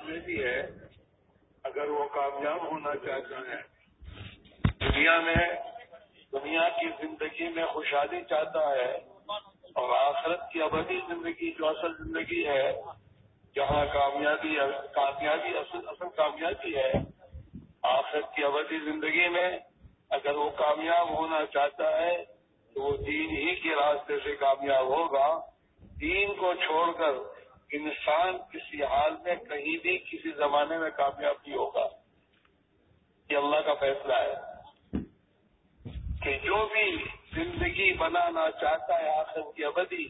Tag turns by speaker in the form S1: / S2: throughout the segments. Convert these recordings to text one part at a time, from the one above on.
S1: کامیابی ہے، اگر وہ کامیاب ہونا چاہتا ہے۔ دنیا میں، دنیا کی زندگی میں خوشحالی چاہتا ہے اور آخرت کی ابدی زندگی جو اصل زندگی ہے، جہاں کامیابی کامیابی اصل اصل کامیابی ہے، آخرت کی ابدی زندگی میں اگر وہ کامیاب ہونا چاہتا ہے، تو وہ دین ہی کے راستے سے کامیاب ہوگا۔ دین کو چھوڑ کر انسان کسی حال میں کہیں بھی کسی زمانے میں کامیاب نہیں ہوگا۔ یہ اللہ کا فیصلہ ہے۔ کہ جو بھی زندگی بنانا چاہتا ہے آخر کی ابدی،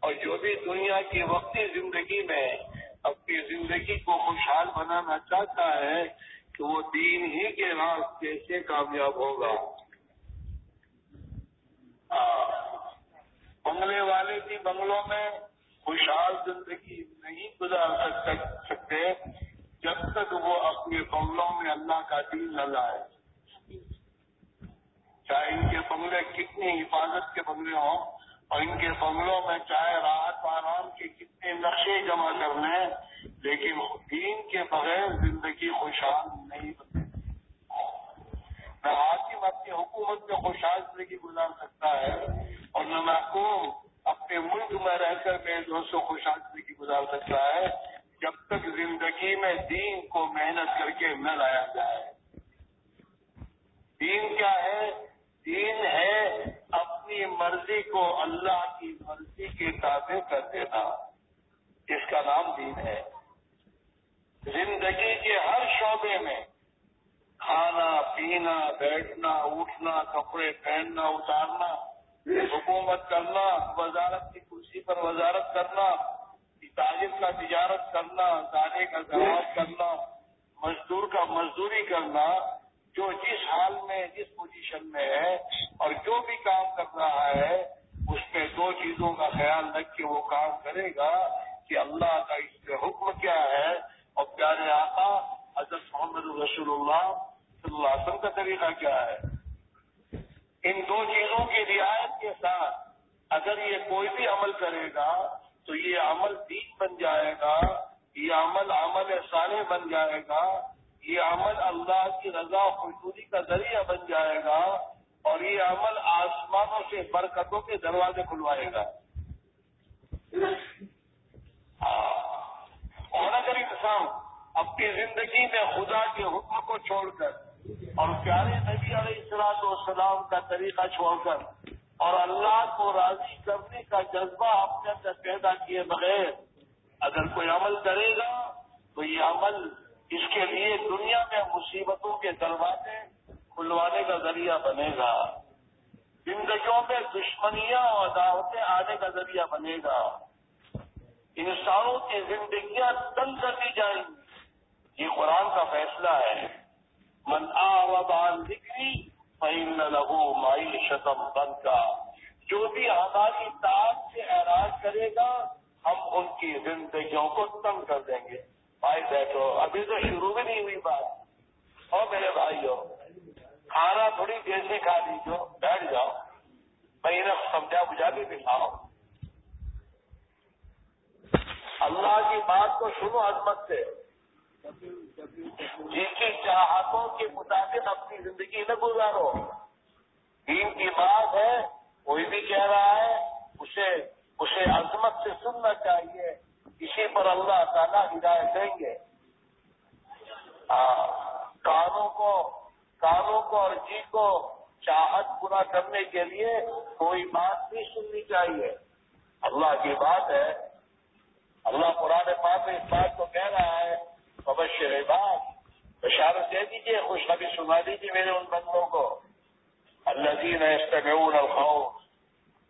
S1: اور جو بھی دنیا کی وقتی زندگی میں اپنی زندگی کو خوشحال بنانا چاہتا ہے، کہ وہ دین ہی کے راستے سے کامیاب ہوگا۔ بنگلے والے بھی بنگلوں میں خوشحال زندگی نہیں گزار سکتے جب تک وہ اپنے بنگلوں میں اللہ کا دین نہ لائے۔ چاہے ان کے بنگلے کتنی حفاظت کے بنگلے ہوں اور ان کے بنگلوں میں چاہے راحت آرام کے کتنے نقشے جمع کر لیں لیکن دین کے بغیر زندگی خوشحال نہیں بنتی نہ حاکم اپنی حکومت میں خوشحال زندگی گزار سکتا ہے اور نہ محکوم اپنے ملک میں رہ کر میں دوستوں خوشحال زندگی گزار سکتا ہے، جب تک زندگی میں دین کو محنت کر کے نہ لایا جائے۔ دین کیا ہے؟ دین ہے اپنی مرضی کو اللہ کی مرضی کے تابع کر دینا اس کا نام دین ہے۔ زندگی کے ہر شعبے میں کھانا، پینا، بیٹھنا، اٹھنا، کپڑے پہننا، اتارنا حکومت کرنا، وزارت کی کرسی پر وزارت کرنا تاجر کا تجارت کرنا، دانے کا زراعت کرنا، مزدور کا مزدوری کرنا، جو جس حال میں، جس پوزیشن میں ہے اور جو بھی کام کر رہا ہے، اس میں دو چیزوں کا خیال رکھ کے وہ کام کرے گا کہ اللہ کا اس سے حکم کیا ہے۔ اور پیارے آقا، حضرت محمد رسول اللہ صلی اللہ علیہ وسلم کا طریقہ کیا ہے؟ ان دو چیزوں کی رعایت کے ساتھ اگر یہ کوئی بھی عمل کرے گا تو یہ عمل دین بن جائے گا، یہ عمل عمل صالح بن جائے گا، یہ عمل اللہ کی رضا خوشبودی کا ذریعہ بن جائے گا اور یہ عمل آسمانوں سے برکتوں کے دروازے کھلوائے گا۔ ہاں، اور اگر انسان اپنی زندگی میں خدا کے حکم کو چھوڑ کر اور پیارے نبی علیہ السلاط والسلام کا طریقہ چھوڑ کر اور اللہ کو راضی کرنے کا جذبہ اپنے اندر پیدا کیے بغیر اگر کوئی عمل کرے گا تو یہ عمل اس کے لیے دنیا میں مصیبتوں کے دروازے کھلوانے کا ذریعہ بنے گا۔ زندگیوں میں دشمنیاں اور دعوتیں آنے کا ذریعہ بنے گا۔ انسانوں کی زندگیاں تنگ کر دی جائیں گی۔ یہ قرآن کا فیصلہ ہے۔ من آبان ذکری فین لہو مائی شتم کا جو بھی ہماری تاج سے اعراض کرے گا، ہم ان کی زندگیوں کو تنگ کر دیں گے۔ بھائی بیٹھو، ابھی تو شروع بھی نہیں ہوئی بات۔ اور میرے بھائی ہو کھانا تھوڑی دیر سے کھا لیجو بیٹھ جاؤ۔ میں نے سمجھا بجھا بھی دکھاؤ اللہ کی بات کو سنو عظمت سے۔ جن کی چاہتوں کے مطابق اپنی زندگی نہ گزارو۔ دین کی بات ہے، کوئی بھی کہہ رہا ہے، اسے اسے عظمت سے سننا چاہیے۔ اسی پر اللہ تعالیٰ ہدایت دیں گے۔ کانوں کو کانوں کو اور جی کو چاہت پورا کرنے کے لیے کوئی بات نہیں سننی چاہیے۔ اللہ کی بات ہے۔ اللہ قرآن پاک میں اس بات کو کہہ رہا ہے مبشر بات بشارت دے دیجیے خوشخبری سنا دیجیے میرے ان بندوں کو۔ اللہ جی نے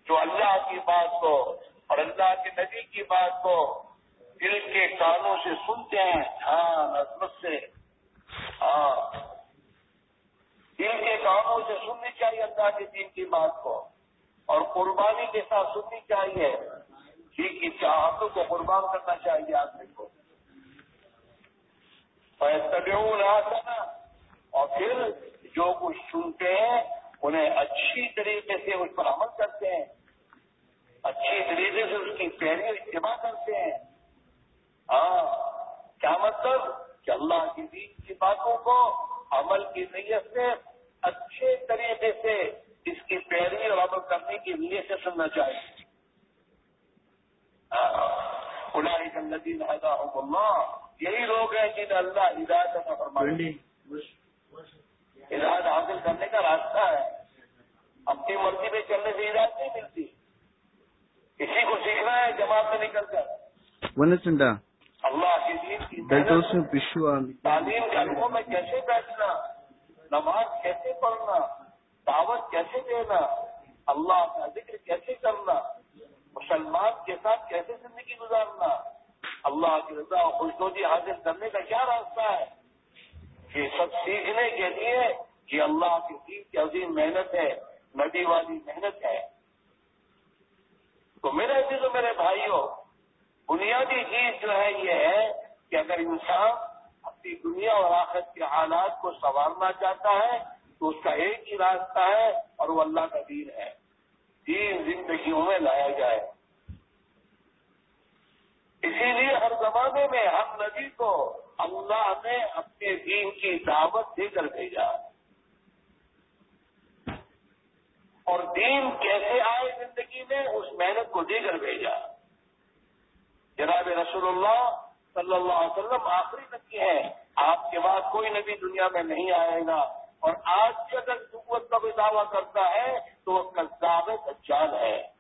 S1: جو اللہ کی بات کو اور اللہ کے نبی کی بات کو دل کے کانوں سے سنتے ہیں ہاں عظمت سے۔ ہاں دل کے کانوں سے سننی چاہیے اللہ کے دین کی بات کو، اور قربانی کے ساتھ سننی چاہیے۔ دل کی چاہتوں کو قربان کرنا چاہیے آدمی کو۔ اور پھر جو کچھ سنتے ہیں، انہیں اچھی طریقے سے اس پر عمل کرتے ہیں۔ اچھی طریقے سے اس کی پیروی اتباع کرتے ہیں۔ ہاں کیا مطلب؟ اللہ کی دین کی باتوں کو عمل کی نیت سے اچھے طریقے سے اس کی پیروی اور عمل کرنے کی نیت سے سننا چاہیے۔ ہاں، اللہ۔ یہی لوگ ہیں جنہیں اللہ ہدایت کا ہدایت حاصل کرنے کا راستہ ہے۔ اپنی مرضی میں چلنے سے ہدایت نہیں ملتی۔ اسی کو سیکھنا ہے جماعت میں نکل کر۔ اللہ کی دین کی تعلیم گھروں میں کیسے بیٹھنا؟ نماز کیسے پڑھنا؟ دعوت کیسے دینا؟ اللہ کا ذکر کیسے کرنا؟ مسلمان کے ساتھ کیسے زندگی گزارنا؟ اللہ کی رضا خوشنودی حاصل کرنے کا کیا راستہ ہے؟ یہ سب سیکھنے کے لیے یہ اللہ کی دین کی عظیم محنت ہے ندی والی محنت ہے۔ تو میرے عزیز و میرے بھائیوں بنیادی چیز جو ہے، یہ ہے کہ اگر انسان اپنی دنیا اور آخر کے حالات کو سنوارنا چاہتا ہے، تو اس کا ایک ہی راستہ ہے اور وہ اللہ کا دین ہے۔ دین زندگیوں میں لایا جائے۔ اسی لیے ہر زمانے میں ہم نبی کو اللہ نے اپنے دین کی دعوت دے کر بھیجا۔ اور دین کیسے آئے زندگی میں اس محنت کو دے کر بھیجا۔ جناب رسول اللہ صلی اللہ علیہ وسلم آخری نبی ہے آپ کے بعد کوئی نبی دنیا میں نہیں آئے گا اور آج بھی اگر حکومت کا بھی دعویٰ کرتا ہے تو وہ کذاب دجال ہے۔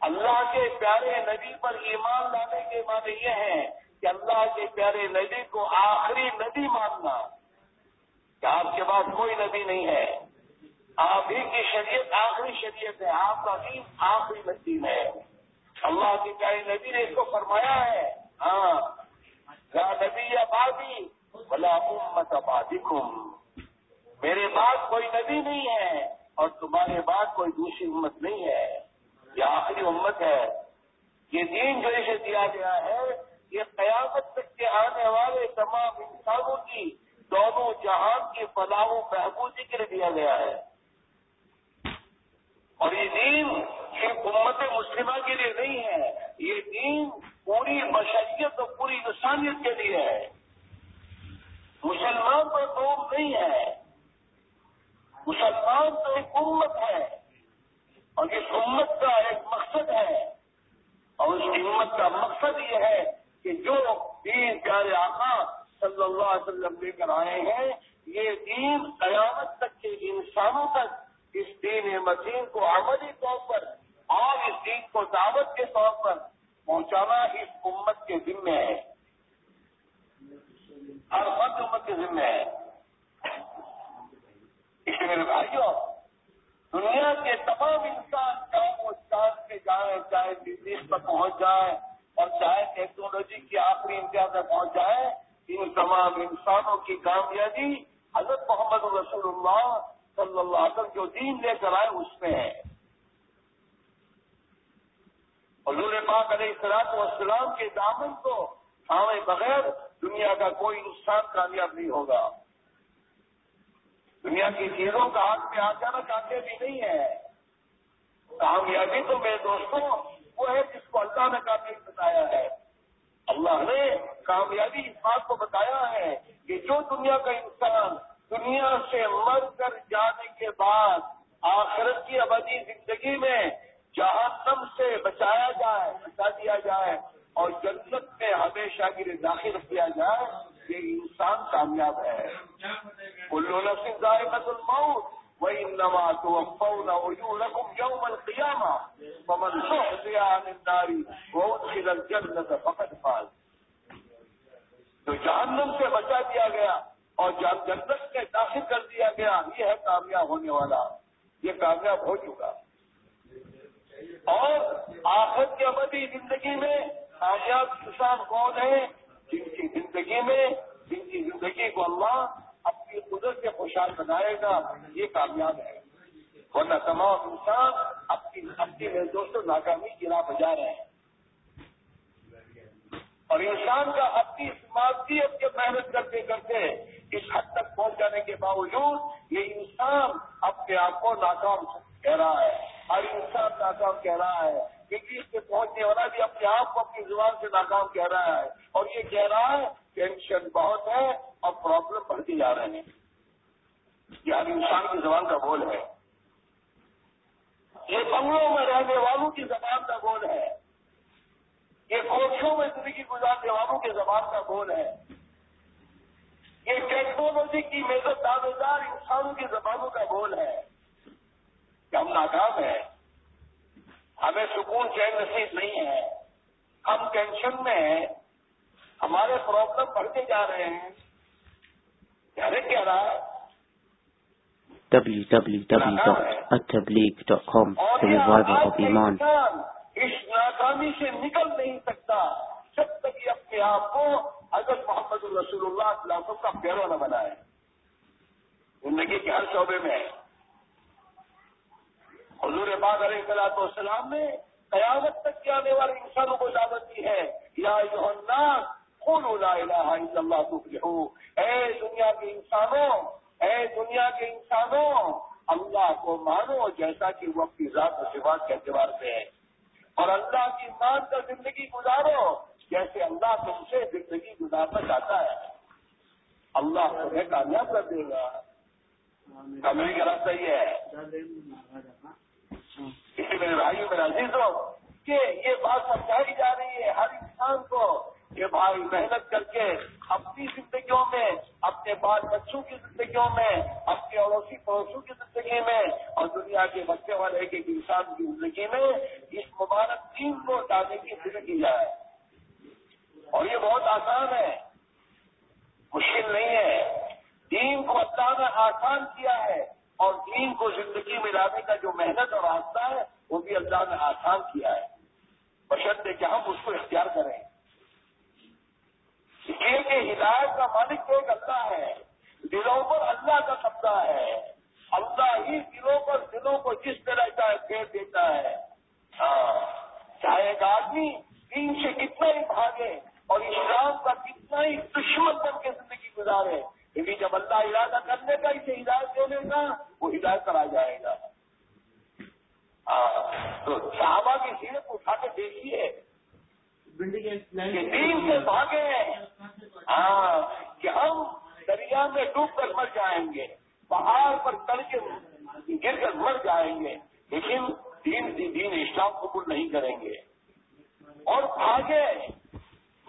S1: اللہ کے پیارے نبی پر ایمان لانے کے معنی یہ ہے کہ اللہ کے پیارے نبی کو آخری نبی ماننا کہ آپ کے بعد کوئی نبی نہیں ہے۔ آپ ہی کی شریعت آخری شریعت ہے، آپ کا دین آخری نصیب ہے۔ اللہ کے پیارے نبی نے اس کو فرمایا ہے۔ ہاں۔ نبی یا بادی بلا امت بادکم میرے بعد کوئی نبی نہیں ہے اور تمہارے بعد کوئی دوسری امت نہیں ہے۔ یہ آخری امت ہے، یہ دین جو اسے دیا گیا ہے، یہ قیامت تک کے آنے والے تمام انسانوں کی دونوں جہان کی فلاح و بہبودی کے لیے دیا گیا ہے۔ اور یہ دین صرف امت مسلمہ کے لیے نہیں ہے، یہ دین پوری بشریت اور پوری انسانیت کے لیے ہے۔ مسلمان تو قوم نہیں ہے، مسلمان تو ایک امت ہے۔ اور اس امت کا ایک مقصد ہے۔ اور اس امت کا مقصد یہ ہے کہ جو دین پیارے آقا صلی اللہ علیہ وسلم لے کر آئے ہیں، یہ دین قیامت تک کے انسانوں تک اس دین مدین کو عملی طور پر اور اس دین کو دعوت کے طور پر پہنچانا اس امت کے ذمے ہے۔ ہر فرد امت کے ذمہ ہے۔ اس لیے میرے بھائیوں دنیا کے تمام انسان چاہے وہ چاند کے جائیں چاہے بزنس پر پہنچ جائیں اور چاہے ٹیکنالوجی کی آخری امتیاز میں پہنچ جائے، ان تمام انسانوں کی کامیابی حضرت محمد رسول اللہ صلی اللہ علیہ وسلم جو دین لے کر آئے، اس میں ہے۔ حضور پاک علیہ السلام والسلام کے دامن کو ہمیں بغیر دنیا کا کوئی انسان کامیاب نہیں ہوگا۔ دنیا کی چیزوں کا ہاتھ میں آ جانا کامیابی نہیں ہے۔ کامیابی تو میرے دوستوں، وہ ہے جس کو اللہ نے کامیابی بتایا ہے۔ اللہ نے کامیابی اس بات کو بتایا ہے کہ جو دنیا کا انسان دنیا سے مر کر جانے کے بعد آخرت کی آبادی زندگی میں جہنم سے بچایا جائے، بچا دیا جائے اور جنت میں ہمیشہ کے لیے داخل کیا جائے یہ انسان کامیاب ہے۔ کلو نفس ذائقت الموت وہی نما تو رقم یوم القیامہ پمن سواری بہت سی جنت فقط پال تو جہنم سے بچا دیا گیا اور جنت میں داخل کر دیا گیا، یہ ہے کامیاب ہونے والا۔ یہ کامیاب ہو چکا۔ اور آخر کی ابدی زندگی میں کامیاب کسان کون ہیں جن کی زندگی میں، جن کی زندگی کو اللہ اپنی قدرت سے خوشحال بنائے گا، یہ کامیاب ہے۔ ورنہ تمام انسان اپنی اپنی دوستوں ناکامی کی راہ بجا رہے ہیں۔ اور انسان کا اپنی مادیت کے محنت کرتے کرتے اس حد تک پہنچ جانے کے باوجود یہ انسان اپنے آپ کو ناکام کہہ رہا ہے۔ ہر انسان ناکام کہہ رہا ہے۔ انگلش پہ پہنچنے والا بھی اپنے آپ کو اپنی زبان سے ناکام کہہ رہا ہے اور یہ کہہ رہا ہے ٹینشن بہت ہے اور پرابلم بڑھتی جا رہے ہیں یعنی یہ ہر انسان کی زبان کا بول ہے۔ یہ بنگلوں میں رہنے والوں کی زبان کا بول ہے۔ یہ کوشوں میں زندگی گزارنے والوں کی زبان کا بول ہے۔ یہ ٹیکنالوجی کی میزت دعوے دار انسانوں کی زبانوں کا بول ہے۔ کہ ہم ناکام ہیں۔ ہمیں سکون چین نصیب نہیں ہے۔ ہم ٹینشن میں ہیں۔ ہمارے پرابلم بڑھتے جا رہے ہیں۔ کیا رہا؟ ہے
S2: www.attableek.com The Revival of Iman
S1: اس ناکامی سے نکل نہیں سکتا۔ جب تک یہ اپنے آپ کو حضرت محمد الرسول اللہ علیہ وسلم کا پیرو نہ بنائے۔ زندگی کے ہر شعبے میں حضور پاک علیہ صلاح والسلام نے قیامت تک کے آنے والے انسانوں کو دعوت دی ہے یا لا الہ الا اللہ تفلحو اے دنیا کے انسانوں اے دنیا کے انسانوں اللہ کو مانو جیسا کہ وہ اپنی ذات و صفات کے اعتبار سے ہے۔ اور اللہ کی مان کر زندگی گزارو جیسے اللہ تم سے زندگی گزارنا چاہتا ہے۔ اللہ تمہیں کامیاب کر دے گا۔ کمی کا راستہ یہ ہے۔ اسی میرے بھائی میرا عزیز کہ یہ بات سمجھائی جا رہی ہے ہر انسان کو کہ بھائی محنت کر کے اپنی زندگیوں میں، اپنے بال بچوں کی زندگیوں میں، اپنے اڑوسی پڑوسیوں کی زندگی میں اور دنیا کے بچے والے ایک ایک انسان کی زندگی میں اس مبارک دین کو ڈالنے کی ذکر کی جائے۔ اور یہ بہت آسان ہے۔ مشکل نہیں ہے۔ دین کو اللہ نے آسان کیا ہے۔ اور دین کو زندگی میں لانے کا جو محنت اور راستہ ہے، وہ بھی اللہ نے آسان کیا ہے۔ بشرطے کہ ہم اس کو اختیار کریں۔ کہ ہدایت کا مالک تو ایک اللہ ہے۔ دلوں پر اللہ کا قبضہ ہے۔ اللہ ہی دلوں پر دلوں کو جس طرح کا پھیر دیتا ہے۔ ہاں چاہے ایک آدمی دین سے کتنا ہی بھاگے اور اسلام کا کتنا ہی دشمن بن کے زندگی گزارے لیکن جب اللہ ارادہ کرنے کا اسے ہدایت دینے کا وہ ہدایت کرا جائے گا۔ ہاں، تو صحابہ کی سیرت اٹھا کے دیکھیے۔ دین سے بھاگے ہاں کہ ہم دریا میں ڈوب کر مر جائیں گے، پہاڑ پر چڑھ کے گر کر مر جائیں گے، لیکن دین دین اسلام قبول نہیں کریں گے۔ اور بھاگے۔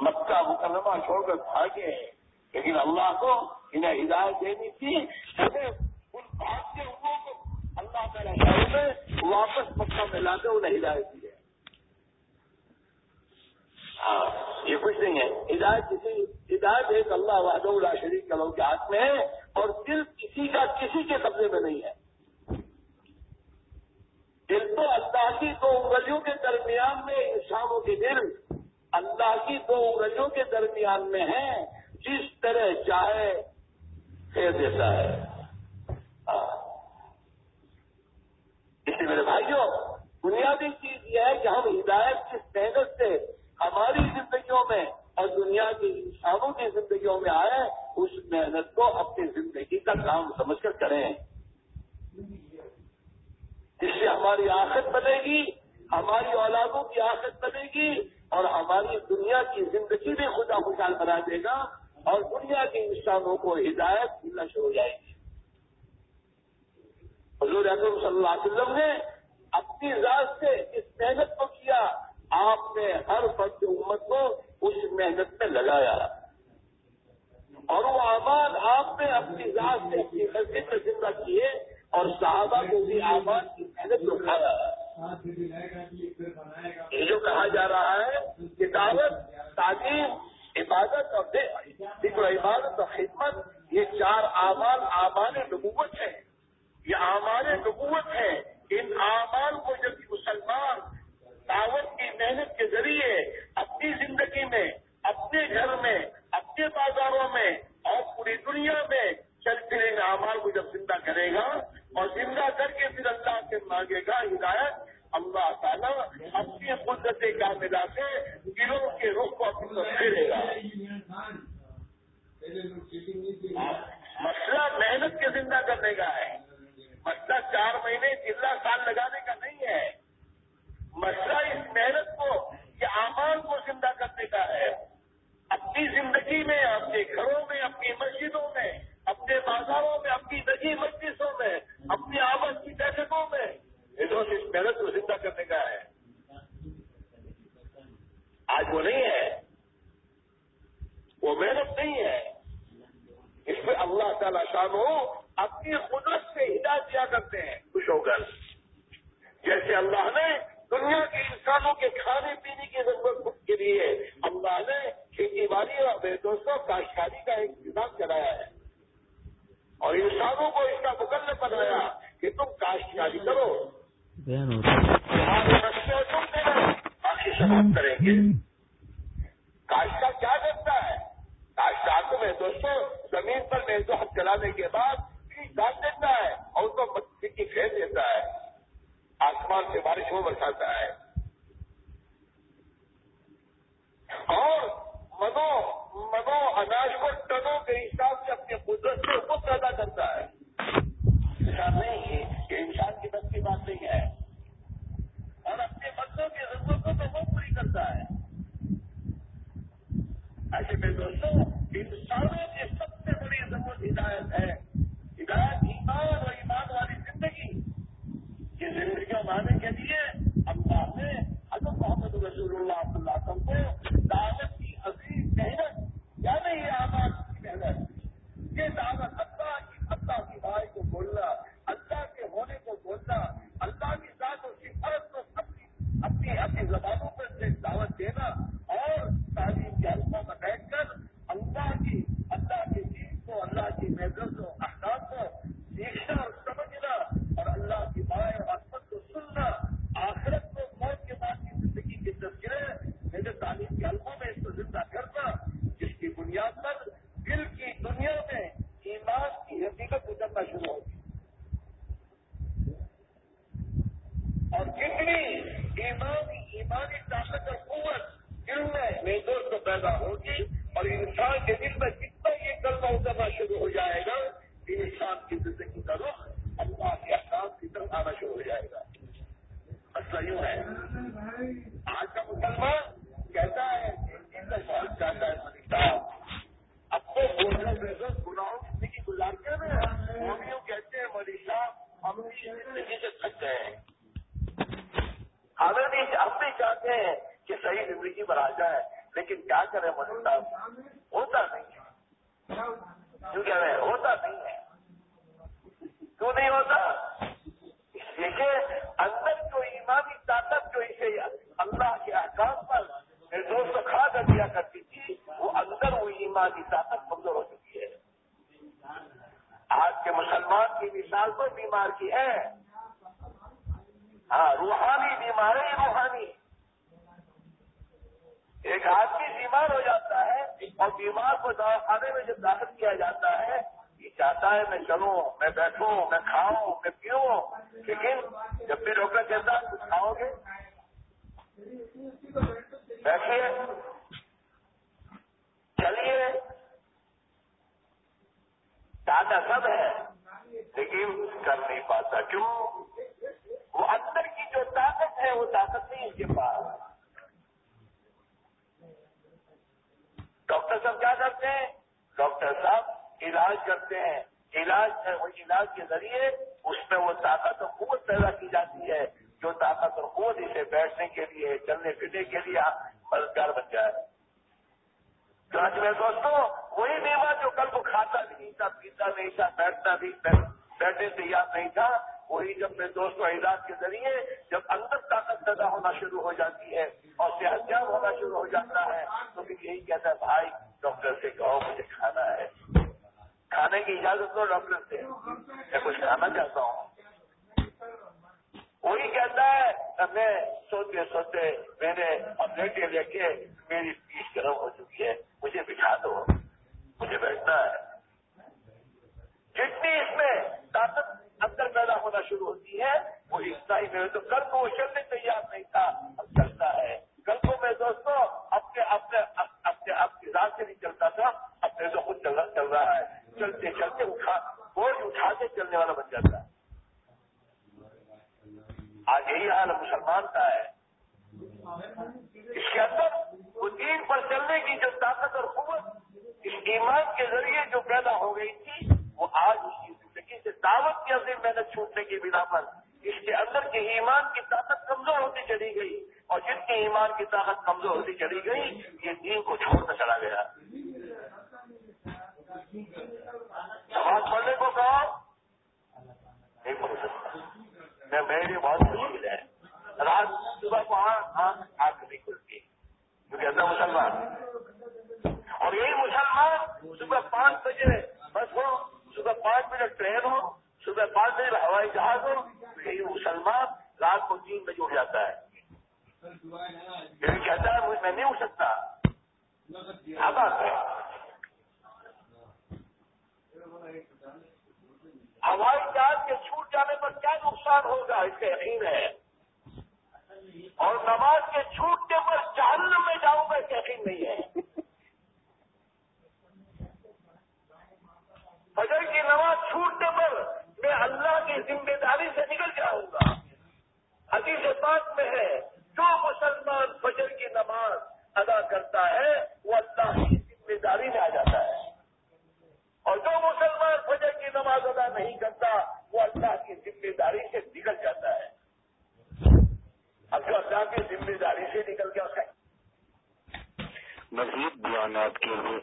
S1: مکہ مکرمہ چھوڑ کر بھاگے۔ لیکن اللہ کو انہیں ہدایت دینی تھی ان بھاگتے ہوئے کو اللہ تعالیٰ میں واپس مکہ میں لا کے انہیں ہدایت دی ہاں یہ کچھ نہیں ہے۔ ہدایت کسی ہدایت ایک اللہ وحد اللہ شریف کے لوگ کے ہاتھ میں ہے اور دل کسی کا کسی کے قبضے میں نہیں ہے۔ دل تو اللہ کی دو انگلیوں کے درمیان میں انسانوں کے دل اللہ کی دو انگلیوں کے درمیان میں ہے۔ جس طرح چاہے پھیر دیتا ہے۔ اس لیے میرے بھائیوں، بنیادی چیز یہ ہے کہ ہم ہدایت کی محنت سے ہماری زندگیوں میں اور دنیا کے انسانوں کی زندگیوں میں آئے اس محنت کو اپنی زندگی کا کام سمجھ کر کریں۔ اس سے ہماری آخت بنے گی، ہماری اولادوں کی آخت بنے گی اور ہماری دنیا کی زندگی بھی خدا خوشحال بنا دے گا۔ اور دنیا کے انسانوں کو ہدایت ملنا ہو جائے گی۔ حضور اکرم صلی اللہ علیہ وسلم نے اپنی ذات سے اس محنت کو کیا۔ آپ نے ہر فرد امت کو اس محنت میں لگایا۔ اور وہ آباد آپ نے اپنی ذات سے اپنی مسجد میں زندہ کیے اور صحابہ کو بھی آباد کی محنت اٹھایا۔ یہ جو کہا جا رہا ہے، کتابت، تعلیم عبادت اور ذکر عبادت اور خدمت، یہ چار آمان آمان نبوت ہے یہ آمان نبوت ہے ان آمان کو جب مسلمان دعوت کی محنت کے ذریعے اپنی زندگی میں، اپنے گھر میں، اپنے بازاروں میں اور پوری دنیا میں چل پھرے اعمال کو جب زندہ کرے گا اور زندہ کر کے پھر اللہ سے مانگے گا ہدایت اللہ تعالیٰ اپنی قدرت کاملہ سے گروہ کے رخ کو اپنی پھیرے گا۔ رسول الله کہ مسلمان کی مثال پر بیمار کی ہے۔ ہاں روحانی بیمار ہے روحانی۔ ایک آدمی بیمار ہو جاتا ہے اور بیمار کو دواخانے میں جب داخل کیا جاتا ہے، یہ چاہتا ہے میں چلوں، میں بیٹھوں، میں کھاؤں، میں پیوں، لیکن جب بھی ڈاکٹر کہتا ہے، کچھ کھاؤ گے؟ بیٹھیے۔ چلیے۔ دادا سب ہے، لیکن کر نہیں پاتا۔ کیوں؟ وہ اندر کی جو طاقت ہے، وہ طاقت نہیں اس کے پاس۔ ڈاکٹر صاحب کیا کرتے ہیں؟ ڈاکٹر صاحب علاج کرتے ہیں۔ علاج علاج کے ذریعے اس میں وہ طاقت اور قوت پیدا کی جاتی ہے، جو طاقت اور قوت اسے بیٹھنے کے لیے، چلنے پھرنے کے لیے مددگار بن جائے۔ آج میں دوستوں وہی میوا جو کل وہ کھاتا بھی نہیں تھا پیتا نہیں تھا بیٹھتا بھی بیٹھے یاد نہیں تھا، وہی جب میں دوستوں علاج کے ذریعے جب اندر طاقت پیدا ہونا شروع ہو جاتی ہے اور صحت یاب ہونا شروع ہو جاتا ہے، تو پھر یہی کہتا ہے، بھائی، ڈاکٹر سے کہو، مجھے کھانا ہے۔ کھانے کی اجازت دو، ڈاکٹر سے۔ میں کچھ کھانا چاہتا ہوں۔ وہی کہتا ہے میں سوتے سوتے میں نے املیٹیں لے کے میری پیٹ گرم ہو چکی ہے، مجھے بٹھا دو، مجھے بیٹھنا ہے۔ جتنی اس میں طاقت اندر پیدا ہونا شروع ہوتی ہے، وہ اس ہی میں تو کل کو وہ چلنے تیار نہیں تھا، اب چل ذمہ داری سے نکل جاتا ہے۔ اللہ کی ذمہ داری سے نکل جاتا ہے۔
S2: مزید بیانات کے لیے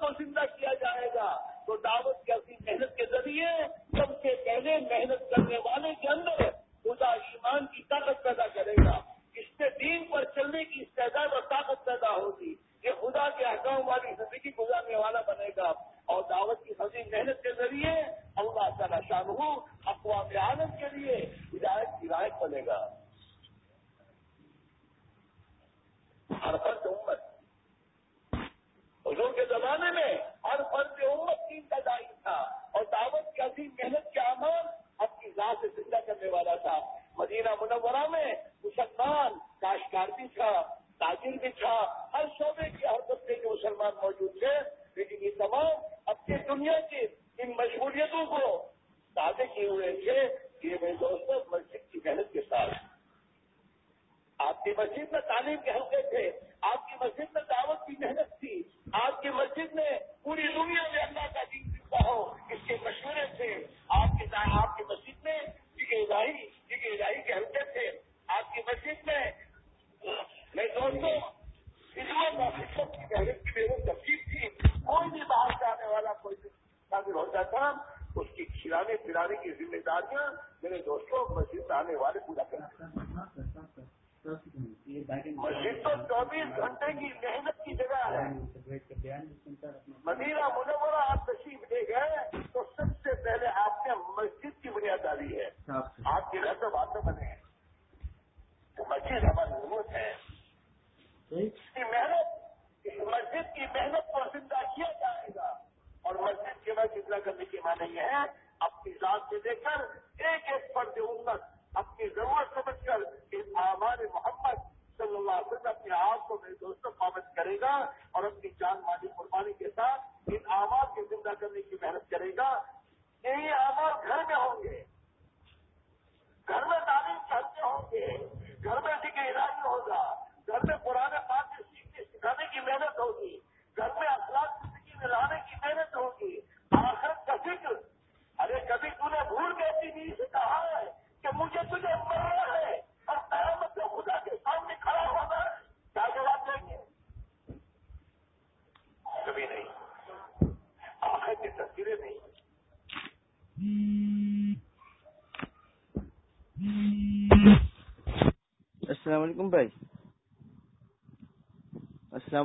S1: cosita گھنٹے کی محنت کی جگہ ہے۔ مدینہ منورہ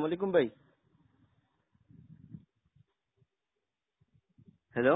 S1: আসসালামু আলাইকুম ভাই
S3: হ্যালো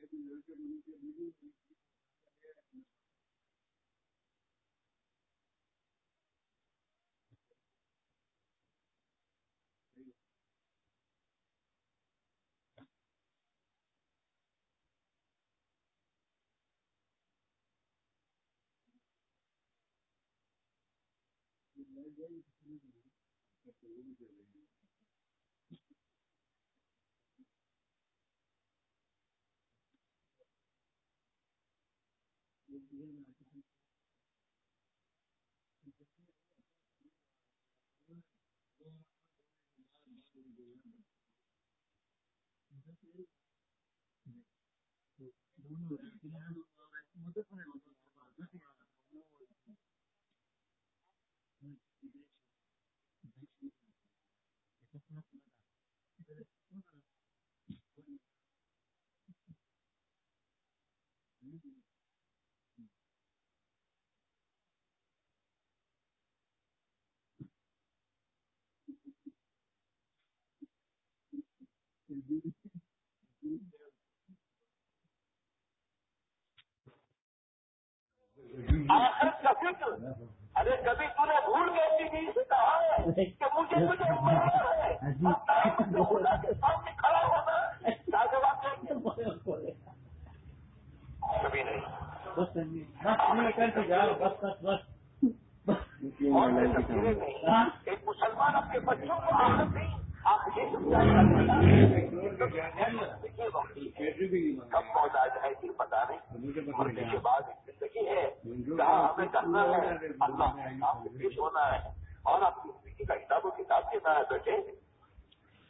S3: علیکم بھائی Gracias.
S1: آخرت کا فکر۔ ارے کبھی تو نے بھول کے اپنی بیوی سے کہا ہے کہ مجھے مرنا ہے۔ خدا کے سامنے کھڑا ہونا ہے کیا جواب دیں گے کبھی نہیں۔ ایک مسلمان اپنے بچوں کو آخر نہیں آپ یہ سمجھا کب پتا نہیں مرنے کے بعد ایک زندگی ہے جہاں ہمیں کرنا ہے اللہ کے سامنے پیش ہونا ہے۔ اور اپنی زندگی کا کتاب و کتاب دینا ہے بیٹے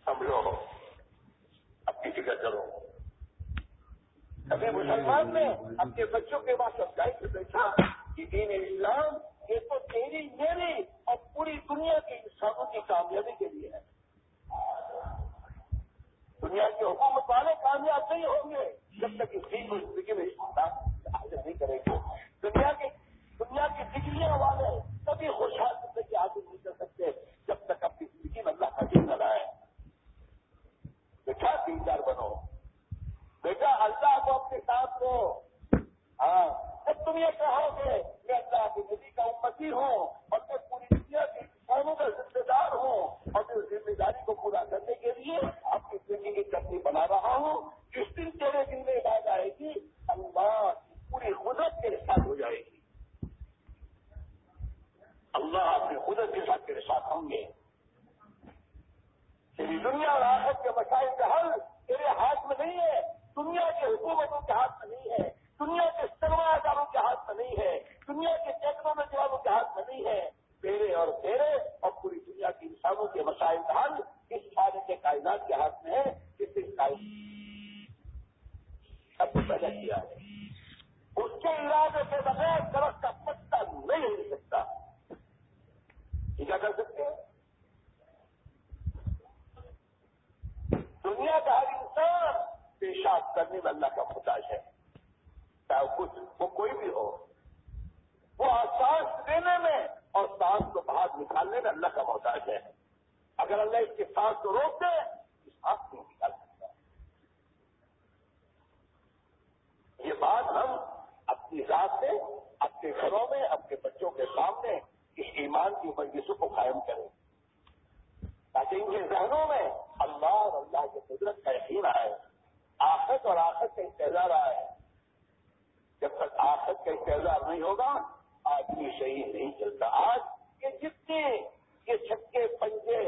S1: سمجھو اپنی فکر کرو۔ کبھی مسلمان نے اپنے بچوں کے بعد سمجھائی سے بیٹھا کہ دین اسلام یہ تو تیری میری اور پوری دنیا کے انسانوں کی کامیابی کے لیے ہے۔ دنیا کے حکومت والے کامیاب نہیں ہوں گے۔ جب کو زندگی میں حاصل نہیں کرے گی دنیا کی دنیا کی ڈگریاں والے کبھی خوشحال زندگی حاصل نہیں کر سکتے۔ جب تک اپنی زندگی میں اللہ کا دن نہ لائے۔ بیٹا دیندار بنو۔ بیٹا اللہ کو اپنے ساتھ لو ہاں جب تم یہ کہو گے، میں اللہ کی نبی کا امتی ہوں اور میں پوری دنیا کی انسانوں کا ذمہ دار ہوں اور میں اس ذمہ داری کو پورا کرنے کے لیے اپنی زندگی کی بنا رہا ہوں۔ جس دن تیرے دن میں بات آئے گی، اللہ کی پوری قدرت کے ساتھ ہو جائے گی۔ اللہ اپنی قدرت کے ساتھ تیرے ساتھ ہوں گے۔ تیری دنیا اور آخر کے مسائل کا حل تیرے ہاتھ میں نہیں ہے۔ دنیا کے حکومتوں کے ہاتھ میں نہیں ہے۔ دنیا کے سرمایہ داروں کے ہاتھ میں نہیں ہے۔ دنیا کے ٹیکنالوجی والوں کے ہاتھ میں نہیں ہے۔ تیرے اور تیرے اور پوری دنیا کے انسانوں کے مسائل کا حل اس سارے کے کائنات کے ہاتھ میں ہے جس نے سب کو پیدا کیا ہے۔ اس کے ارادے کے بغیر درخت کا پتا نہیں ہل سکتا۔ یہ کیا کر سکتے ہیں؟ دنیا کا ہر انسان پیشاب کرنے میں اللہ کا محتاج ہے، چاہے کچھ وہ کوئی بھی ہو وہ سانس دینے میں اور سانس کو باہر نکالنے میں اللہ کا محتاج ہے۔ اگر اللہ اس کے سانس کو روک دے تو سانس نہیں نکال سکتا ہے یہ بات ہم اپنی ذات سے، اپنے گھروں میں، اپنے بچوں کے سامنے اس ایمان کی مجلسوں کو قائم کریں۔ تاکہ ان کے ذہنوں میں اللہ اور اللہ کی قدرت کا یقین آئے۔ آخت اور آخت کا انتظار آئے۔ جب تک آخت کا انتظار نہیں ہوگا آدمی صحیح نہیں چلتا۔ آج یہ جتنے یہ چھکے پنجے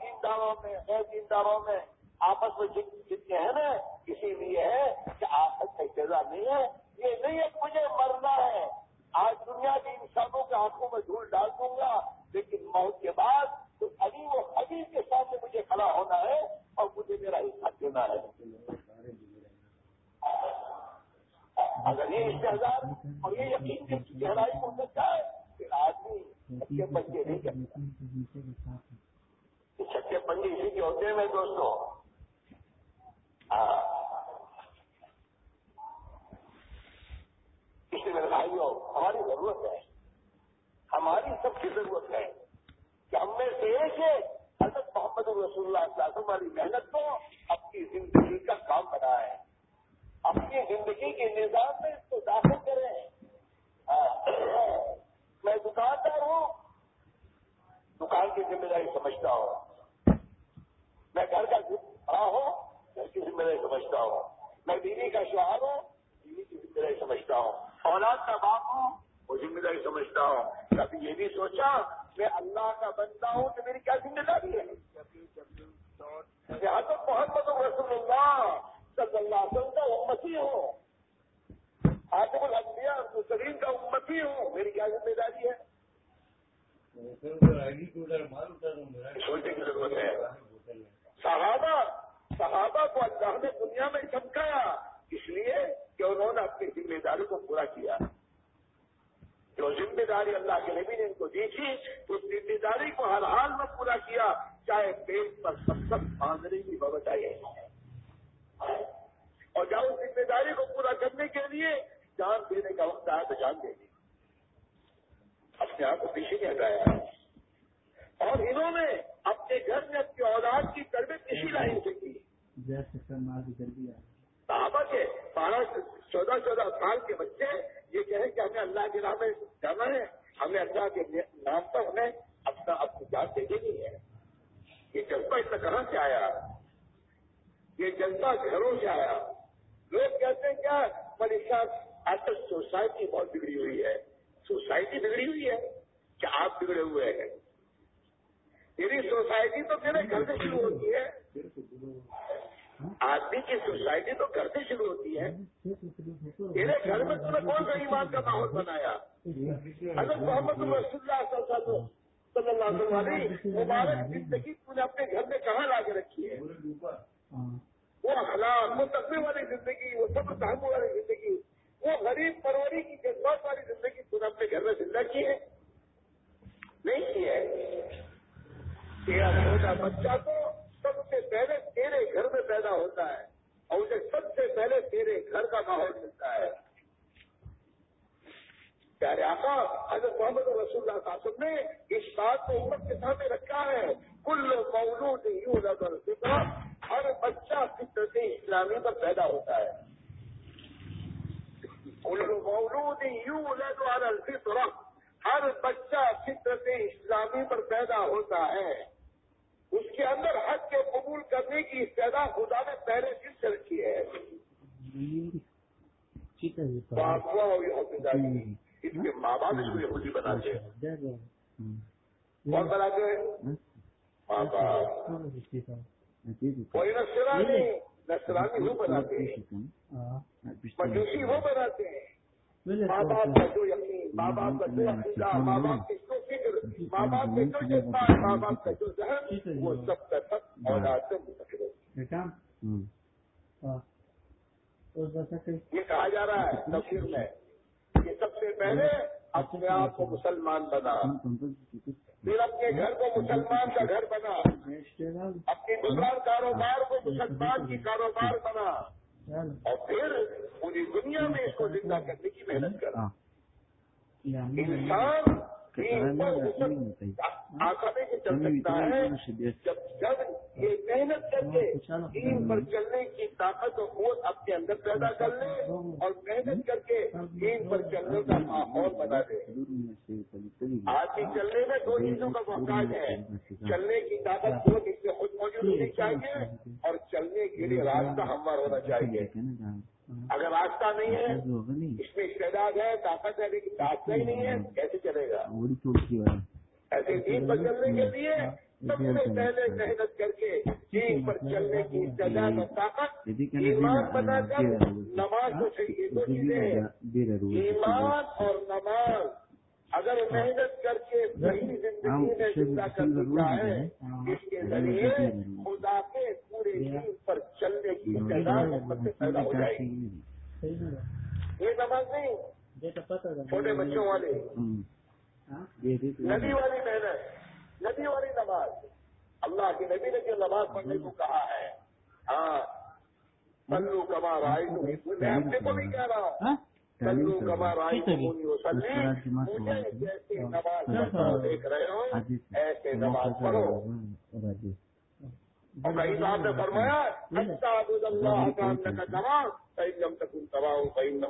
S1: دینداروں میں غیر دینداروں میں آپس میں جتنے ہیں نا، اسی لیے ہے کہ آخت کا انتظار نہیں ہے۔ یہ نہیں ہے مجھے مرنا ہے۔ آج دنیا کے انسانوں کے آنکھوں میں دھول ڈال دوں گا، لیکن موت کے بعد تو ابھی وہ ابھی کے سامنے مجھے کھڑا ہونا ہے اور مجھے میرا حصہ دینا ہے۔ اگر یہ اشتہار اور یہ یقین کی گہرائی ہو سکتا ہے پھر آدمی چھکے پنجے نہیں کرتا چھکے پنجے اسی کے ہوتے ہیں میں دوستوں اس لیے میرے بھائیوں ہماری ضرورت ہے ہماری سب کی ضرورت ہے کہ ہم میں سے ایک ہے حضرت محمد رسول اللہ صلی اللہ والی محنت کو اپنی زندگی کا کام بنائے۔ اپنی زندگی کے نظام میں اس کو داخل کریں میں دکاندار ہوں دکان کی ذمہ داری سمجھتا ہوں۔ میں گھر کا بڑا ہوں، گھر کی ذمہ داری سمجھتا ہوں۔ میں بیوی کا شوہر ہوں، بیوی کی ذمہ داری سمجھتا ہوں۔ اولاد کا باپ ہوں، وہ ذمہ داری سمجھتا ہوں۔ کبھی یہ بھی سوچا میں اللہ کا بندہ ہوں تو میری کیا ذمہ داری ہے؟ یہاں تک محمد رسول اللہ صلی اللہ علیہ وسلم کا امتی ہوں۔ آتم الانبیاء مسلم کا امتی ہوں، میری کیا ذمہ داری ہے؟ سوچنے کی ضرورت ہے صحابہ صحابہ کو اللہ نے دنیا میں چمکایا اس لیے کہ انہوں نے اپنی ذمہ داری کو پورا کیا۔ جو ذمہ داری اللہ کے نبی نے ان کو دی تھی اس ذمہ داری کو ہر حال میں پورا کیا، چاہے پیٹ پر سب سب باندھنے کی بابت آئی اور جب اس ذمہ داری کو پورا کرنے کے لیے جان دینے کا وقت آیا تو جان دے دی۔ اپنے آپ کو پیچھے نہیں ہٹایا۔ اور انہوں نے اپنے گھر میں اپنی اولاد کی تربیت اسی لائن سے کی۔ صحابہ کے بارہ چودہ چودہ سال کے بچے یہ کہیں کہ ہمیں اللہ کے راہ میں جانا ہے ہمیں اللہ کے نام پر ہمیں اپنا اپنی جان دے دینی ہے۔ یہ جذبہ اتنا کہاں سے آیا؟ یہ جذبہ گھروں سے آیا۔ لوگ کہتے ہیں کیا ملک صاحب آج تک سوسائٹی بہت بگڑی ہوئی ہے۔ سوسائٹی بگڑی ہوئی ہے کہ آپ بگڑے ہوئے ہیں۔ میری سوسائٹی تو میرے گھر سے شروع ہوتی ہے۔ آدمی کی سوسائٹی تو گھر سے شروع ہوتی ہے۔ میرے گھر میں تم نے کون سا ایمان کا ماحول بنایا؟ حضرت محمد رسول اللہ صلی اللہ علیہ وسلم مبارک زندگی تم نے اپنے گھر میں کہاں لا کے رکھی ہے؟ وہ اخلاق، وہ تقریب والی زندگی، وہ سب تحم والی زندگی۔ وہ غریب پروری کی جذبات والی زندگی تم نے اپنے گھر میں زندہ کی ہے۔ نہیں کی ہے۔ تیرا چھوٹا بچہ تو سب سے پہلے تیرے گھر میں پیدا ہوتا ہے اور اسے سب سے پہلے تیرے گھر کا ماحول ملتا ہے۔ پیارے آقا، حضرت محمد رسول اللہ صلی نے اس بات کو امت کے سامنے رکھا ہے۔ کل مولود یوں نظر ہر بچہ فطرت اسلامی پر پیدا ہوتا ہے۔ مولود یوں نظر الفطر ہر بچہ فطرت اسلامی پر پیدا ہوتا ہے۔ اس کے اندر حق کے قبول کرنے کی استعدا خدا نے پہلے سے رکھی ہے۔ اس کے ماں باپ اس کو یہودی بناتے ہیں کون بناتے ہیں ماں باپ۔ کوئی نسرانی نسرانی وہ بناتے ہیں مجوسی وہ بناتے ہیں۔ ماں باپ کا جو یقین ماں باپ کا جو عقیدہ ماں باپ کی جو فکر ماں باپ کے جو جذبات ماں باپ کا جو ذہن وہ سب کا سب اولاد سے منتقل ہوتا ہے یہ کہا جا رہا ہے تفسیر میں۔ کہ سب سے پہلے اپنے آپ کو مسلمان بنا۔ پھر اپنے گھر کو مسلمان کا گھر بنا۔ اپنے دکان کاروبار کو مسلمان کی کاروبار بنا۔ اور پھر پوری دنیا میں اس کو زندہ کرنے کی محنت کرا۔ انسان دین پر آسانی سے چل سکتا ہے جب جب یہ محنت کر کے دین پر چلنے کی طاقت و قوت اپنے اندر پیدا کر لے اور محنت کر کے دین پر چلنے کا ماحول بنا دے۔ آج کی چلنے میں دو چیزوں کا محتاج ہے۔ چلنے کی طاقت قوت اس میں خود موجود ہونی چاہیے اور چلنے کے لیے راستہ ہموار ہونا چاہیے۔ اگر راستہ نہیں ہے اس میں استعداد ہے طاقت ہے لیکن راستہ ہی نہیں ہے کیسے چلے گا؟ ایسے دین پر چلنے کے لیے سب سے پہلے محنت کر کے دین پر چلنے کی استعداد اور طاقت ایمان بنا کر نماز کو چاہیے دو چیزیں ایمان اور نماز۔ اگر محنت کر کے صحیح زندگی میں زندہ کر سکتا ہے۔ اس کے ذریعے خدا کے پورے دین پر چلنے کی پیدا ہو جائے گی۔ یہ نماز نہیں چھوٹے بچوں والی ندی والی محنت ندی والی نماز۔ اللہ کے نبی نے جو نماز پڑھنے کو کہا ہے ہاں۔ ملو کما رائے میں اپنے کو بھی کہہ رہا ہوں۔ رائے مجھے جیسے نماز رہے ہو ایسے نماز پڑھو۔ اور کہیں صاحب نے فرمایا اللہ کا کما کئی لم تک تباہ کئی نہ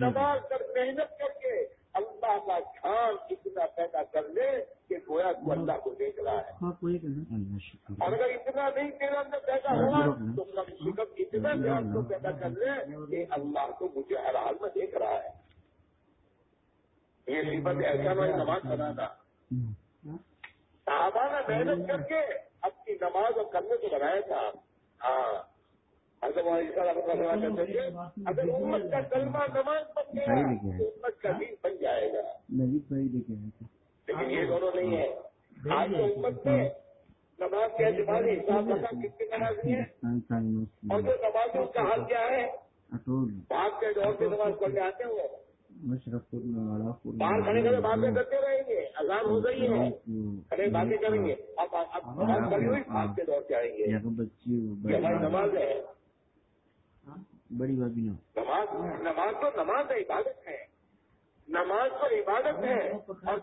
S1: نماز کر محنت کر کے اللہ کا خان اتنا پیدا کر لے کہ گویا کو اللہ کو دیکھ رہا ہے۔ اور اگر اتنا نہیں تیرے اندر پیدا ہوا تو کم سے کم اتنا پیدا کر لے کہ اللہ کو مجھے ہر حال میں دیکھ رہا ہے یہ صفت ایسا میں نماز بنانا صحابہ نے محنت کر کے اپنی نماز اور کرنے کو بنایا تھا۔ ہاں۔ اگر امت کا کلمہ نماز بن گیا تو امت کا دین بن جائے گا۔ لیکن یہ دونوں نہیں ہے آج تو امت میں نماز کے اعتبار حساب لگا کتنی نمازی ہیں اور جو نمازوں کا حال کیا ہے بھاگ کے دور سے نماز پڑھنے آتے ہیں وہ باہر کھڑے کھڑے باتیں کرتے رہیں گے اذان ہو گئی ہے کھڑے باتیں کریں گے۔ اب اب نماز پڑھی ہوئی بھاگ کے دور سے آئیں گے۔ یہ ہماری نماز ہے۔
S4: بڑی بابی
S1: نماز نماز تو نماز ہے عبادت ہے۔ نماز تو عبادت ہے۔ اور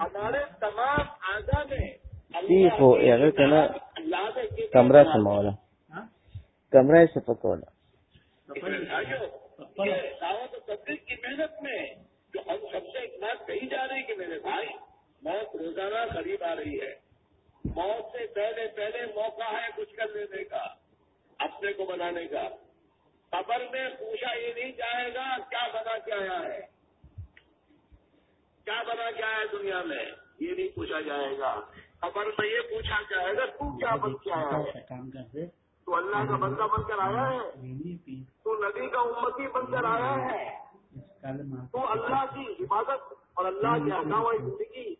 S1: ہمارے تمام آزا میں
S4: Tipo, y a ver que no-
S1: اللہ کے
S4: کمرہ سے مولا کمرہ سے پکوڑا
S1: دعوت و تبلیغ کی محنت میں جو ہم سب سے ایک بات کہی جا رہی ہے کہ میرے بھائی، موت روزانہ قریب آ رہی ہے۔ موت سے پہلے پہلے موقع ہے کچھ کر لینے کا، اپنے کو بنانے کا۔ قبر میں پوچھا یہ نہیں جائے گا کیا بنا کے آیا ہے۔ کیا بنا کے آیا ہے دنیا میں؟ یہ نہیں پوچھا جائے گا۔ قبر میں یہ پوچھا جائے گا، تو کیا بن کے آیا ہے؟ تو اللہ کا بندہ بن کر آیا ہے؟ تو نبی کا امتی بن کر آیا ہے؟ تو اللہ کی حفاظت اور اللہ کی احکام زندگی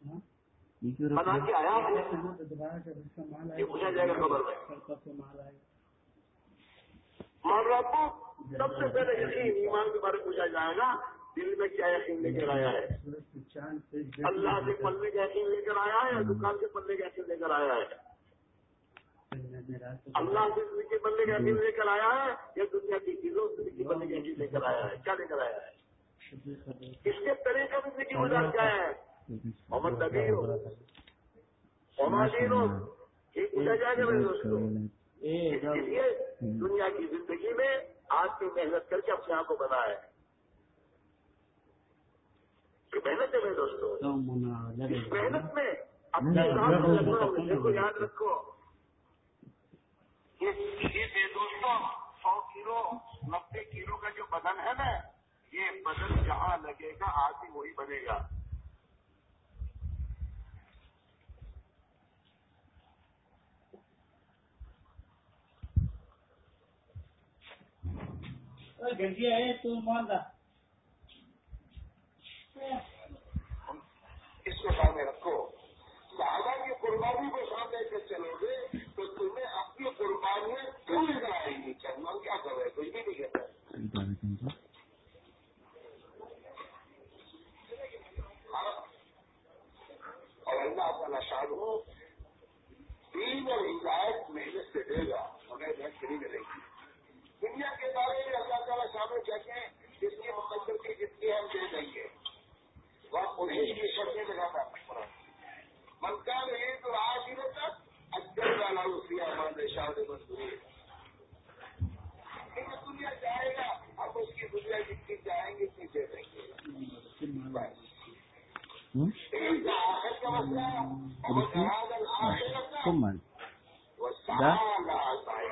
S1: بنا کے آیا ہے؟ یہ پوچھا جائے گا خبر میں۔ اور سب سے پہلے یقین ایمان کے بارے میں پوچھا جائے گا، دل میں کیا یقین لے کر آیا ہے؟ اللہ کے پلے کا یقین لے کر آیا ہے یا دکان کے پلے کا یقین لے کر آیا ہے؟ اللہ کے کے بندے کا یقین لے کر آیا ہے یا دنیا کی چیزوں سے کی بندگی کی لے کر آیا ہے؟ کیا لے کر آیا ہے؟ اس کے طریقے زندگی گزار کیا ہے؟ محمد نبی ہو یہ پوچھا جائے گا میرے دوستوں اس لیے دنیا کی زندگی میں آدمی محنت کر کے اپنے آپ کو بنایا ہے۔ محنت ہے میرے دوستوں اس محنت میں اپنے یاد رکھو۔ یہ دوستوں سو کلو نبے کلو کا جو بدن ہے نا یہ بدن جہاں لگے گا آدمی وہی بنے گا۔
S5: گھنٹیا ہے تو مانتا
S1: اس کو سامنے رکھو۔ صحابہ کی قربانی کو اپنی قربانیاں کیوں نظر آئیں گی چند کیا کر رہے کچھ بھی نہیں کہتا اور اللہ تعالیٰ شاد ہو دین اور ہدایت محنت سے دے گا ہمیں محنت نہیں ملے گی دنیا کے بارے میں اللہ تعالیٰ شامل کہتے ہیں جس کی مقدر کی جتنی ہم دے دیں گے وہ انہیں کی شرطیں لگاتا ہے منکا میں تو آج ہی تک اکثر والا روپیہ ہمارے شاد مزدوری لیکن دنیا جائے گا اب اس کی دنیا جتنی جائیں گے اتنی دے دیں گے بس آخر کا مسئلہ ہے اور اگر آخر
S4: ثم
S1: وہ
S4: دا.
S1: سارا آتا ہے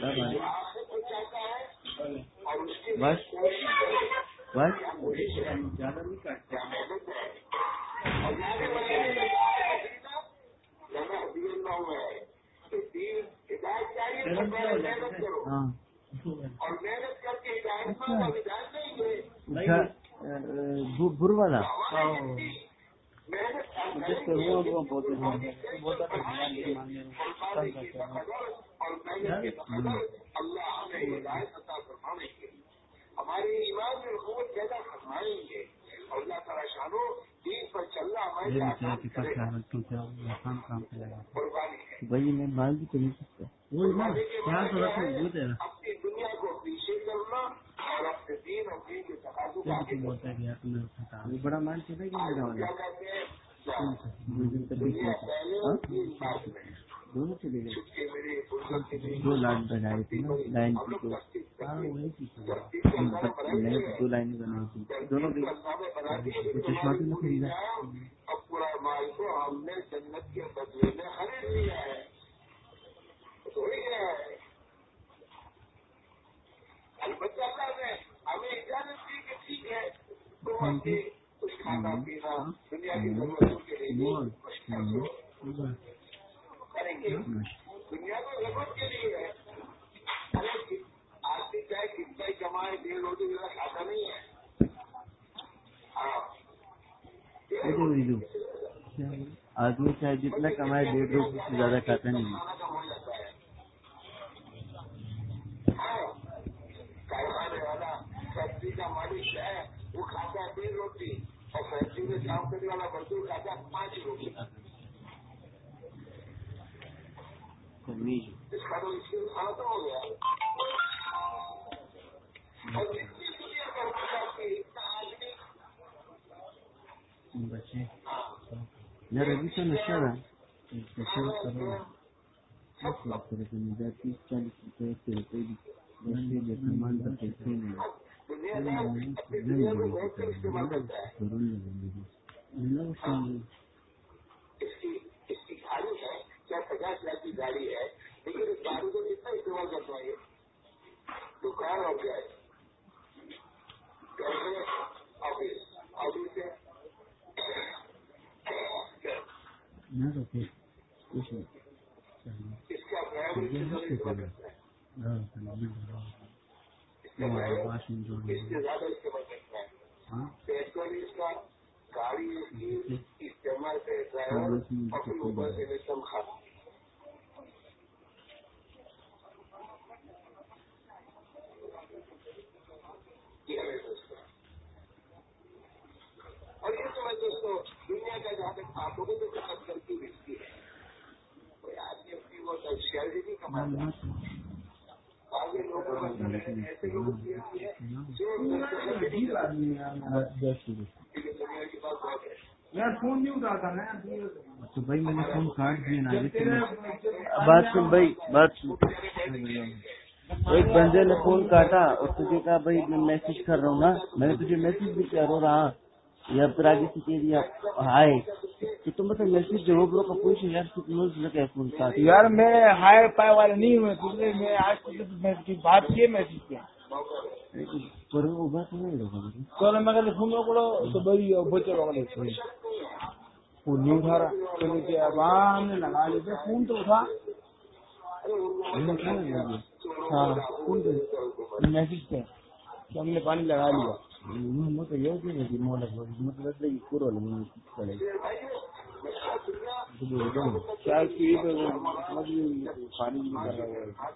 S4: لا بھائی
S1: آخر کو چاہتا ہے اور اس کے
S4: بس بس
S5: زیادہ نہیں کاٹتے
S1: کیا محنت ہے اور جانے والے نے کہا مدینہ لگا دین نہ ہوا ہے کہ دین ہدایت چاہیے تو پہلے محنت کرو
S4: ہاں
S1: اور محنت کر کے ہدایت نہ ہو ہدایت نہیں ہوئے
S4: اچھا بر- بر والا
S1: محنت
S5: جس کو وہ وہ بہت بہت
S1: اور محنت کے بقدر اللہ ہمیں ہدایت عطا فرمائیں گے ہمارے ایمان میں قوت پیدا فرمائیں گے اور اللہ تعالیٰ شانو دین پر چلنا ہمارے لیے آسان کرے گا
S5: کام پہ لگا
S1: قربانی ہے
S4: بھائی میں مال بھی تو نہیں سکتا
S5: وہ
S1: قربانی کے
S5: کیا
S1: بعد
S5: تھوڑا
S1: کیا
S5: سا
S1: ہے؟
S5: بہت ہے
S1: اپنی دنیا کو پیچھے کرنا اور اپنے دین اور دین کے تقاضوں کو آگے
S5: بہت ہے یار تم نے اٹھا
S4: وہ بڑا مال چلا گیا میرا
S1: آج
S4: والا
S1: کیا کہتے ہیں
S4: دو دن تک
S1: دنیا
S4: نہیں
S1: پہلے
S4: ہاں؟
S1: اور دین بعد میں
S4: دونوں چلے گئے
S1: چھٹی میری فرصت کی نہیں
S4: دو لاکھ بنائے تھے نا لائن کی تو
S5: ہاں وہی چیز
S4: دو لائنیں بنائی تھی۔ دونوں
S1: اب پورا مال کو ہم نے جنت کے بدلے میں خرید لیا ہے۔ تو البتہ اللہ نے ہمیں اجازت دی کہ ٹھیک ہے تو اپنی کچھ کھانا پینا دنیا کی ضرورتوں کے لیے کچھ کر لو۔ کریں گے۔ دنیا تو ضرورت کے لیے ہے۔ آدمی چاہے کتنا ہی کمائے ڈیڑھ روٹی میرا کھاتا نہیں ہے۔ ہاں۔
S4: آدمی چاہے جتنا کمائے ڈیڑھ روپے سے زیادہ کھاتا نہیں
S1: ہے۔ ہاں۔ فیکٹری کا مالک ہے وہ کھاتا ہے ڈیڑھ روٹی اور فیکٹری میں کام کرنے والا مزدور کھاتا ہے پانچ روٹی کے تو آدمی
S5: بچے
S1: ہاں
S4: تو تیس چالیس روپئے ایسے روپئے بھی بچے جو سامان کا پیسے نہیں
S1: ہے ہے کیا پچاس لاکھ کی گاڑی ہے لیکن اس گاڑی کو کتنا استعمال کرتا ہے؟ یہ دکان اور کیا ہے۔ آفس۔ آفس کرتا ہے؟ اس کا ڈرائیور اس سے زیادہ استعمال کرتا ہے۔
S4: ہاں؟
S1: پیٹرول اس کا گاڑی اس کی استعمال اور پھر اوپر سے کھانا دوستوں اور یہ دوستوں دنیا کا جہاں تک کو ہے کوئی آدمی اپنی وہ نہیں
S5: یار فون نہیں اٹھاتا نا
S1: تو بھائی میں نے فون کاٹ دیا نا بات سن بھائی بات سن۔ ایک بندے نے فون کاٹا اور تجھے کہا بھائی میں میسج کر رہا ہوں نا۔ میں نے تجھے میسج بھی کیا رو رہا یا پھر آگے سے کہہ دیا ہائے! تو تم مطلب میسج جواب رو کا پوچھ یار تو تم نے کیا فون کاٹ
S5: یار میں ہائر پائے والے نہیں تم نے میں آج تک بات کی میسج کیا؟
S1: پر وہ بات نہیں ہوگا
S5: تو میں کہتے فون تو بڑی بچے لوگ فون نہیں اٹھا رہا۔ چلو کہ اب ہم نے لگا لیتے فون تو اٹھا۔ فون تو میسج کیا کہ ہم نے پانی لگا لیا۔
S1: مطلب یہ مطلب پورا پڑے
S5: کیا؟ کی تو پانی نہیں کر رہا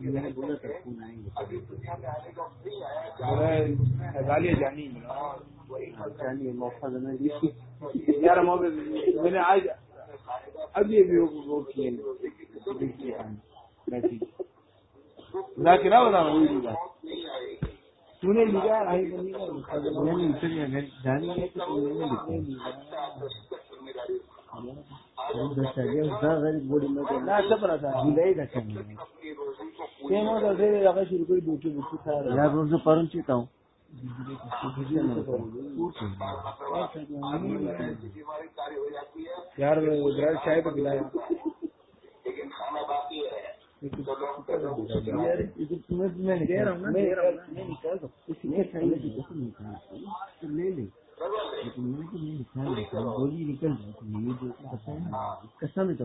S1: میں نے بولا تھا فون آئیں گے
S5: ہے گالیاں جانی
S1: چلیے موقع
S5: میں نے آج ابھی ابھی وہ کیے تو نے نہیں
S1: میں نے ہے کہ بوڑی میں
S5: سب رہا تھا لگا شروع کری
S1: یار روز پرن چیتا ہوں
S5: یار ادھر چائے پلایا
S1: تمہیں میں نے
S5: دے رہا ہوں
S1: میں نکال دو کسی نے کھائی لے لے لیکن میں نے تو نہیں نکال لیتا گولی نکل جاتی ہے یہ جو پتا ہے نا قسم ہے تو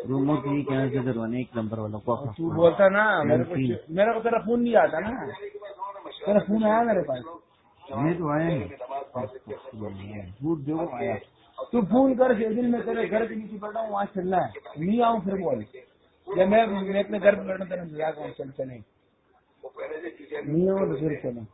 S1: روموں کی کروانے ایک نمبر والا کو
S5: تو بولتا نا میرے کو تیرا فون نہیں آتا نا تیرا فون آیا میرے پاس
S1: یہ تو آیا نہیں
S5: جھوٹ جو آیا تو فون کر جس دن میں تیرے گھر کے نیچے بیٹھا ہوں وہاں چلنا ہے نہیں آؤں پھر بول یا میں میں اپنے گھر پہ بیٹھا انتظار کروں چل چلیں نہیں آؤں تو پھر چلیں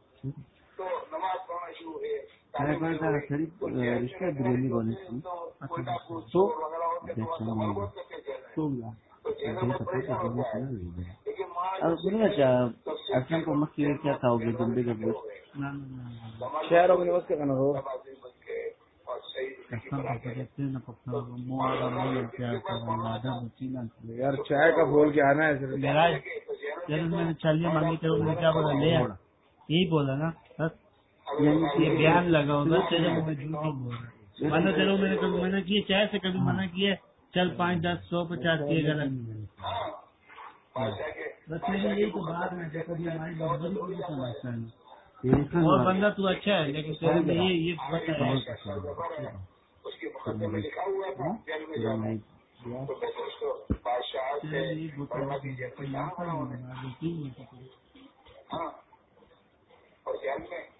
S5: یار چائے کا بول کے آنا ہے صرف۔
S6: میں نے چالیے مانگی تھے کیا بولا لے یہی بولا نا بس۔ یہ بیان لگا ہوگا کو میں جھوٹ بول رہا منع کرو میں نے کبھی منع کیے چائے سے کبھی منع کیے چل پانچ دس سو پچاس کیے گا بس میری یہی تو بات ہے کہ کبھی ہماری مجبوری کو نہیں سمجھتا ہے۔ اور بندہ تو اچھا ہے لیکن تیرے میں یہ یہ بتا ہے۔
S1: مشہور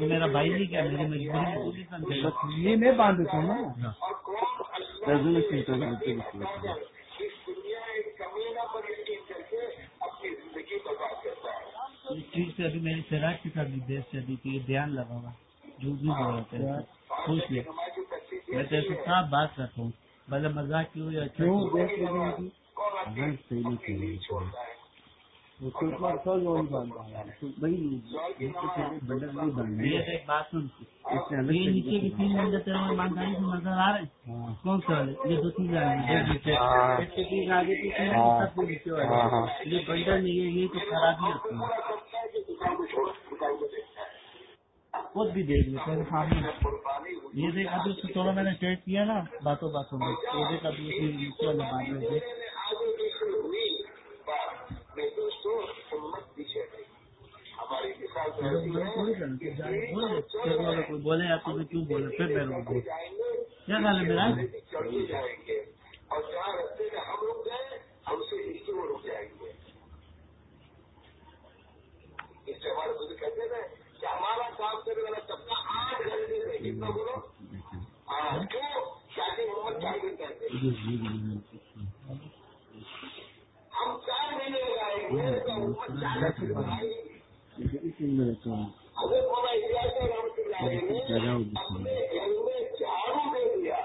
S6: میرا بھائی نہیں کیا میری مجبوری میں
S1: باندھ دیتا ہوں نا
S4: ریزولوشن کر دیتے ہیں اس وقت میں۔
S6: اس چیز سے ابھی میری سراج کے ساتھ بھی بحث چلی تھی یہ دھیان لگا ہوا جھوٹ نہیں بول رہا تھا خوش لے۔ میں تیرے سے صاف بات کرتا ہوں؟ بھلے مزاق کیوں یا اچھا
S4: الگ
S6: یہ نیچے تین منظر تیرے ایمانداری سے نظر آ رہے ہیں؟
S1: ہاں۔
S6: کون والے؟ یہ دو تین
S1: ہاں۔
S6: آگے کی
S1: ہاں۔
S6: یہ نہیں ہے یہ تو خرابی ہوتی ہے خود بھی دیکھ لے تیرے سامنے یہ دیکھ ابھی اس کو تھوڑا میں نے چیک کیا نا باتوں باتوں میں یہ دیکھ ابھی اسی نیچے والے بات میں دیکھ بولے آپ کو کیوں بولے پھر میں روک کیا خیال ہے میرا
S4: کتنا بولو
S6: ہم چار
S4: مہینے لگائیں گے تو محمد چار گے حضرت دے دیا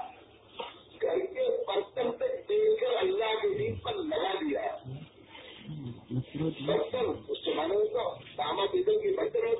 S4: گھر کے برتن پہ
S7: دیکھ کر اللہ کے دین پر لگا دیا برتن اس کے معنی ہوگا ساما بیگم رہے برتن